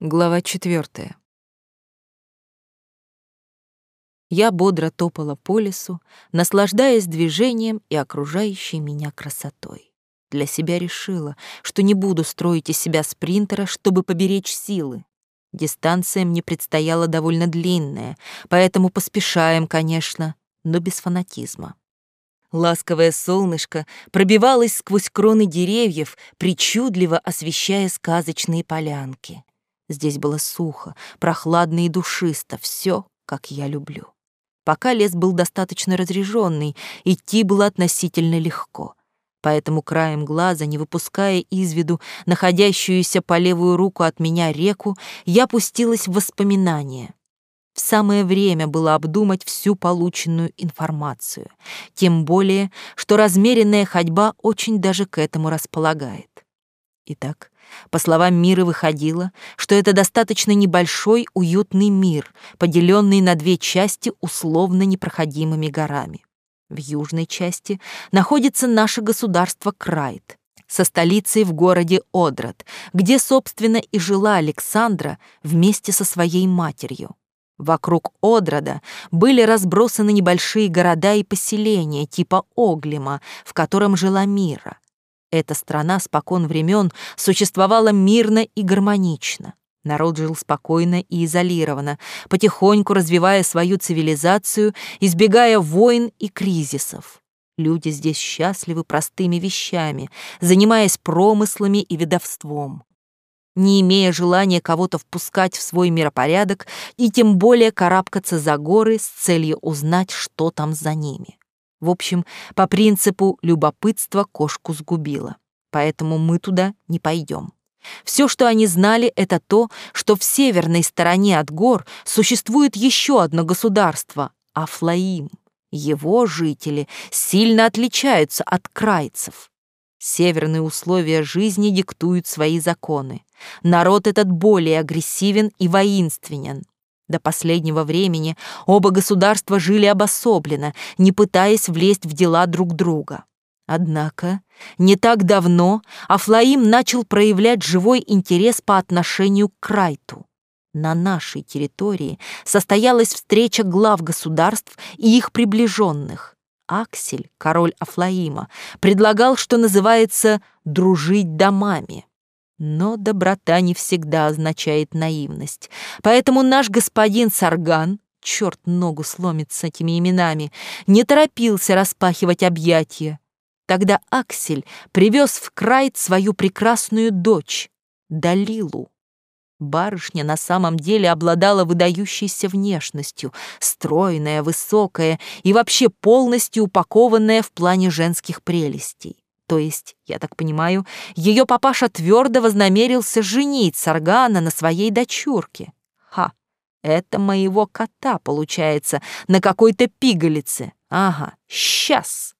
Глава четвертая. Я бодро топала по лесу, наслаждаясь движением и окружающей меня красотой. Для себя решила, что не буду строить из себя спринтера, чтобы поберечь силы. Дистанция мне предстояла довольно длинная, поэтому поспешаем, конечно, но без фанатизма. Ласковое солнышко пробивалось сквозь кроны деревьев, причудливо освещая сказочные полянки. Здесь было сухо, прохладно и душисто, все, как я люблю. Пока лес был достаточно разреженный, идти было относительно легко. Поэтому краем глаза, не выпуская из виду находящуюся по левую руку от меня реку, я пустилась в воспоминания. В самое время было обдумать всю полученную информацию, тем более, что размеренная ходьба очень даже к этому располагает. Итак, по словам Мира выходило, что это достаточно небольшой уютный мир, поделенный на две части условно непроходимыми горами. В южной части находится наше государство Крайт, со столицей в городе Одрат, где, собственно, и жила Александра вместе со своей матерью. Вокруг Одрада были разбросаны небольшие города и поселения типа Оглима, в котором жила Мира. Эта страна спокон времен существовала мирно и гармонично. Народ жил спокойно и изолированно, потихоньку развивая свою цивилизацию, избегая войн и кризисов. Люди здесь счастливы простыми вещами, занимаясь промыслами и ведовством, не имея желания кого-то впускать в свой миропорядок и тем более карабкаться за горы с целью узнать, что там за ними. В общем, по принципу любопытства кошку сгубило. Поэтому мы туда не пойдем. Все, что они знали, это то, что в северной стороне от гор существует еще одно государство — Афлаим. Его жители сильно отличаются от крайцев. Северные условия жизни диктуют свои законы. Народ этот более агрессивен и воинственен. До последнего времени оба государства жили обособленно, не пытаясь влезть в дела друг друга. Однако не так давно Афлаим начал проявлять живой интерес по отношению к Крайту. На нашей территории состоялась встреча глав государств и их приближенных. Аксель, король Афлаима, предлагал, что называется «дружить домами». Но доброта не всегда означает наивность. Поэтому наш господин Сарган, черт ногу сломит с этими именами, не торопился распахивать объятия. Тогда Аксель привез в край свою прекрасную дочь, Далилу. Барышня на самом деле обладала выдающейся внешностью, стройная, высокая и вообще полностью упакованная в плане женских прелестей. То есть, я так понимаю, ее папаша твердо вознамерился женить Саргана на своей дочурке. Ха, это моего кота, получается, на какой-то пигалице. Ага, сейчас.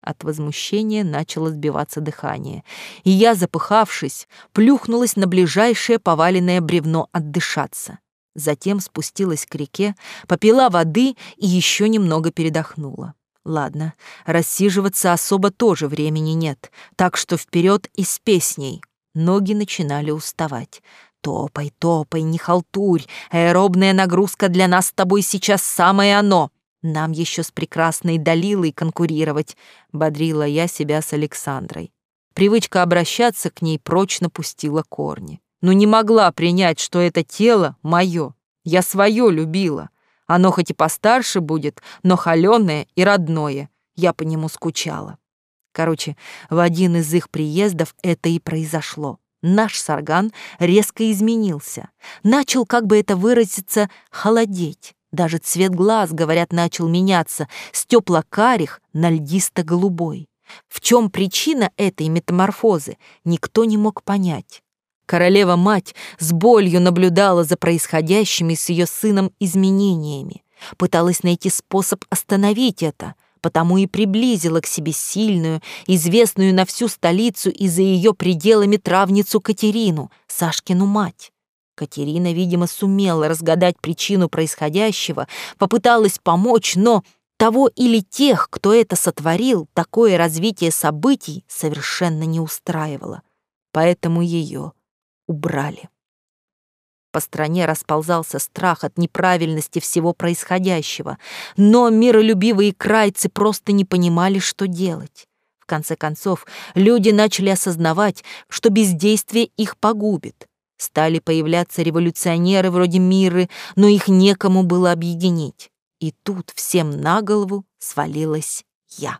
От возмущения начало сбиваться дыхание, и я, запыхавшись, плюхнулась на ближайшее поваленное бревно отдышаться. Затем спустилась к реке, попила воды и еще немного передохнула. Ладно, рассиживаться особо тоже времени нет, так что вперед и с песней. Ноги начинали уставать. Топай, топай, не халтурь. Аэробная нагрузка для нас с тобой сейчас самое оно. Нам еще с прекрасной Далилой конкурировать, бодрила я себя с Александрой. Привычка обращаться к ней прочно пустила корни. Но не могла принять, что это тело мое. Я свое любила. Оно хоть и постарше будет, но холёное и родное. Я по нему скучала. Короче, в один из их приездов это и произошло. Наш сарган резко изменился. Начал, как бы это выразиться, холодеть. Даже цвет глаз, говорят, начал меняться с тепло-карих на льдисто-голубой. В чем причина этой метаморфозы, никто не мог понять. Королева-мать с болью наблюдала за происходящими с ее сыном изменениями, пыталась найти способ остановить это, потому и приблизила к себе сильную, известную на всю столицу и за ее пределами травницу Катерину, Сашкину мать. Катерина, видимо, сумела разгадать причину происходящего, попыталась помочь, но того или тех, кто это сотворил, такое развитие событий совершенно не устраивало. Поэтому ее убрали. по стране расползался страх от неправильности всего происходящего, но миролюбивые крайцы просто не понимали, что делать. В конце концов, люди начали осознавать, что бездействие их погубит. Стали появляться революционеры вроде Миры, но их некому было объединить. И тут всем на голову свалилась я.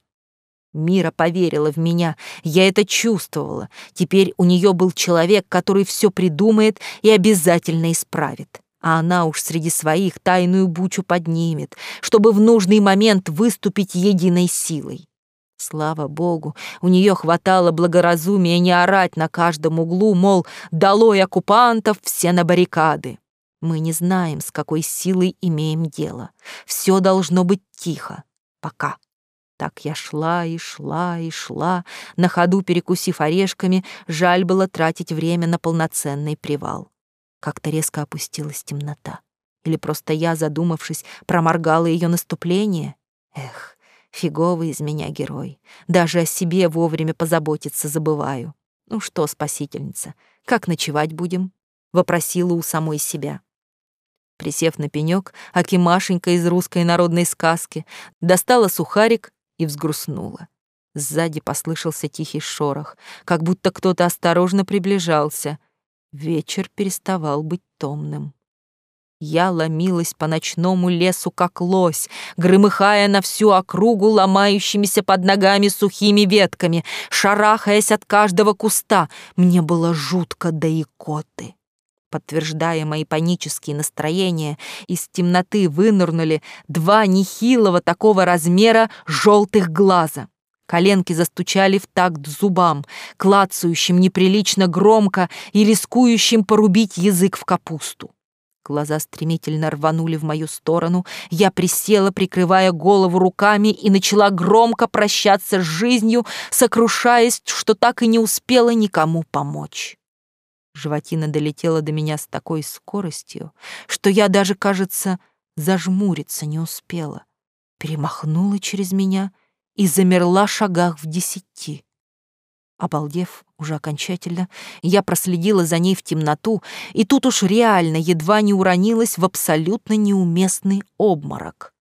Мира поверила в меня, я это чувствовала. Теперь у нее был человек, который все придумает и обязательно исправит. А она уж среди своих тайную бучу поднимет, чтобы в нужный момент выступить единой силой. Слава богу, у нее хватало благоразумия не орать на каждом углу, мол, долой оккупантов, все на баррикады. Мы не знаем, с какой силой имеем дело. Все должно быть тихо. Пока. Так я шла и шла и шла, на ходу перекусив орешками, жаль было тратить время на полноценный привал. Как-то резко опустилась темнота. Или просто я, задумавшись, проморгала ее наступление? Эх, фиговый из меня герой. Даже о себе вовремя позаботиться забываю. Ну что, спасительница, как ночевать будем? Вопросила у самой себя. Присев на пенёк, Акимашенька из русской народной сказки достала сухарик и взгрустнула. Сзади послышался тихий шорох, как будто кто-то осторожно приближался. Вечер переставал быть томным. Я ломилась по ночному лесу, как лось, громыхая на всю округу ломающимися под ногами сухими ветками, шарахаясь от каждого куста. Мне было жутко до икоты. Подтверждая мои панические настроения, из темноты вынырнули два нехилого такого размера желтых глаза. Коленки застучали в такт зубам, клацающим неприлично громко и рискующим порубить язык в капусту. Глаза стремительно рванули в мою сторону. Я присела, прикрывая голову руками, и начала громко прощаться с жизнью, сокрушаясь, что так и не успела никому помочь. Животина долетела до меня с такой скоростью, что я даже, кажется, зажмуриться не успела. Перемахнула через меня и замерла шагах в десяти. Обалдев уже окончательно, я проследила за ней в темноту, и тут уж реально едва не уронилась в абсолютно неуместный обморок.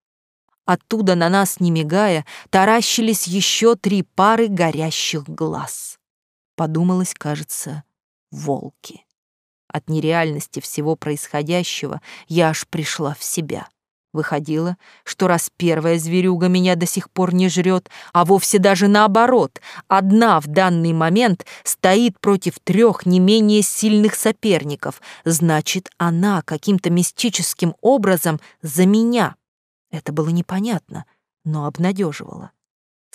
Оттуда на нас, не мигая, таращились еще три пары горящих глаз. Подумалось, кажется, волки. От нереальности всего происходящего я аж пришла в себя. Выходило, что раз первая зверюга меня до сих пор не жрет, а вовсе даже наоборот, одна в данный момент стоит против трех не менее сильных соперников, значит, она каким-то мистическим образом за меня. Это было непонятно, но обнадеживало.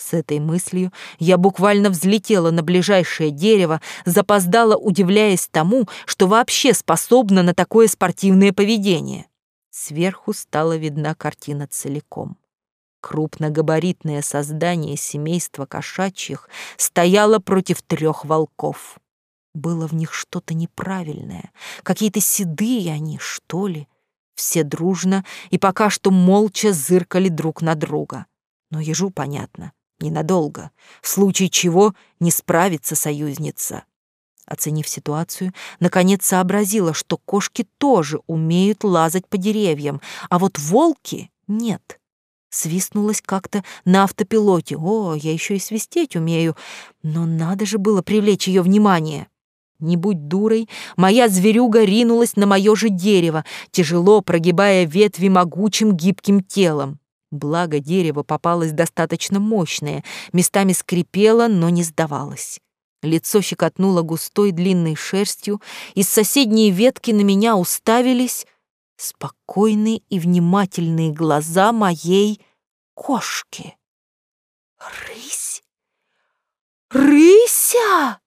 С этой мыслью я буквально взлетела на ближайшее дерево, запоздала, удивляясь тому, что вообще способна на такое спортивное поведение. Сверху стала видна картина целиком. Крупногабаритное создание семейства кошачьих стояло против трех волков. Было в них что-то неправильное, какие-то седые они, что ли. Все дружно и пока что молча зыркали друг на друга. Но ежу понятно — Ненадолго, в случае чего не справится союзница. Оценив ситуацию, наконец сообразила, что кошки тоже умеют лазать по деревьям, а вот волки — нет. Свистнулась как-то на автопилоте. О, я еще и свистеть умею, но надо же было привлечь ее внимание. Не будь дурой, моя зверюга ринулась на мое же дерево, тяжело прогибая ветви могучим гибким телом. Благо дерево попалось достаточно мощное, местами скрипело, но не сдавалось. Лицо щекотнуло густой длинной шерстью, из соседней ветки на меня уставились спокойные и внимательные глаза моей кошки. «Рысь! Рыся!»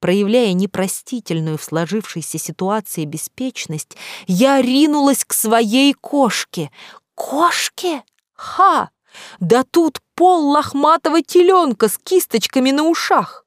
Проявляя непростительную в сложившейся ситуации беспечность, я ринулась к своей кошке. «Кошке?» Ха! Да тут пол лохматого теленка с кисточками на ушах.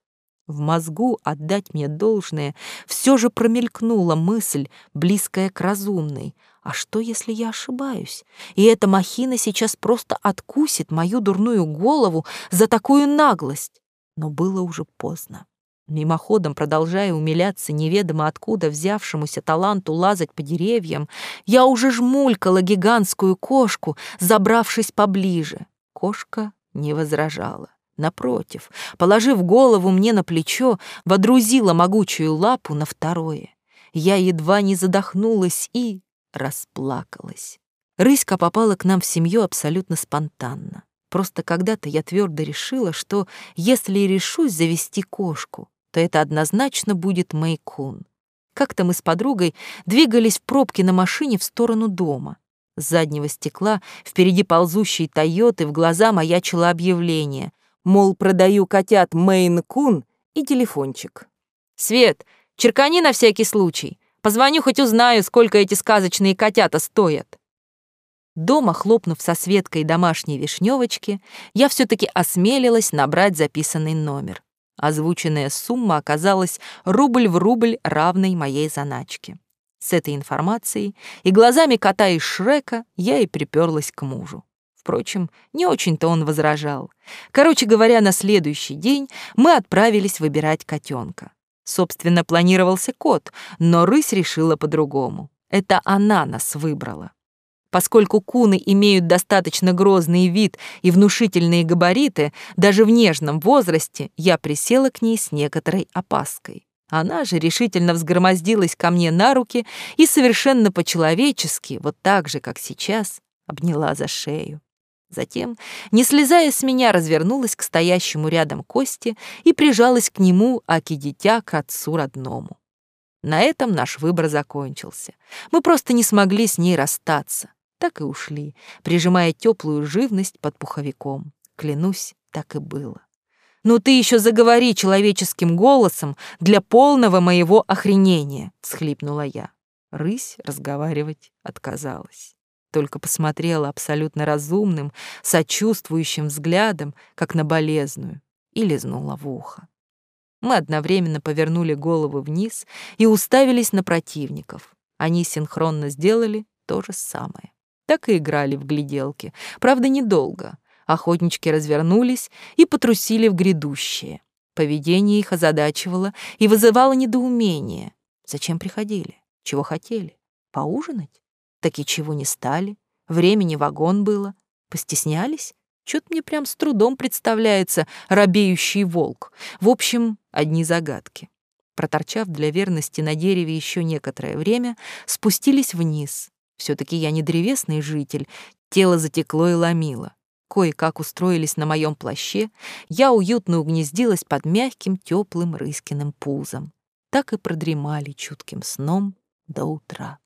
В мозгу отдать мне должное все же промелькнула мысль, близкая к разумной. А что, если я ошибаюсь? И эта махина сейчас просто откусит мою дурную голову за такую наглость. Но было уже поздно. Мимоходом, продолжая умиляться неведомо откуда взявшемуся таланту лазать по деревьям, я уже жмулькала гигантскую кошку, забравшись поближе. Кошка не возражала. Напротив, положив голову мне на плечо, водрузила могучую лапу на второе. Я едва не задохнулась и расплакалась. Рыська попала к нам в семью абсолютно спонтанно. Просто когда-то я твердо решила, что если решусь завести кошку, то это однозначно будет Мэйкун. Как-то мы с подругой двигались в пробке на машине в сторону дома. С заднего стекла впереди ползущей Тойоты в глаза маячило объявление, мол, продаю котят Мэйн-кун и телефончик. «Свет, черкани на всякий случай. Позвоню, хоть узнаю, сколько эти сказочные котята стоят». Дома, хлопнув со Светкой домашней вишневочки, я все таки осмелилась набрать записанный номер. Озвученная сумма оказалась рубль в рубль равной моей заначке. С этой информацией и глазами кота из Шрека я и приперлась к мужу. Впрочем, не очень-то он возражал. Короче говоря, на следующий день мы отправились выбирать котенка. Собственно, планировался кот, но рысь решила по-другому. Это она нас выбрала. Поскольку куны имеют достаточно грозный вид и внушительные габариты, даже в нежном возрасте я присела к ней с некоторой опаской. Она же решительно взгромоздилась ко мне на руки и совершенно по-человечески, вот так же, как сейчас, обняла за шею. Затем, не слезая с меня, развернулась к стоящему рядом Косте и прижалась к нему, аки дитя к отцу родному. На этом наш выбор закончился. Мы просто не смогли с ней расстаться так и ушли, прижимая теплую живность под пуховиком. Клянусь, так и было. «Ну ты еще заговори человеческим голосом для полного моего охренения!» — всхлипнула я. Рысь разговаривать отказалась. Только посмотрела абсолютно разумным, сочувствующим взглядом, как на болезную, и лизнула в ухо. Мы одновременно повернули головы вниз и уставились на противников. Они синхронно сделали то же самое так и играли в гляделки. Правда, недолго. Охотнички развернулись и потрусили в грядущее. Поведение их озадачивало и вызывало недоумение. Зачем приходили? Чего хотели? Поужинать? Так и чего не стали? Времени вагон было. Постеснялись? Чё-то мне прям с трудом представляется робеющий волк. В общем, одни загадки. Проторчав для верности на дереве еще некоторое время, спустились вниз, все таки я не древесный житель, тело затекло и ломило. Кое-как устроились на моем плаще, я уютно угнездилась под мягким, теплым рыскиным пузом. Так и продремали чутким сном до утра.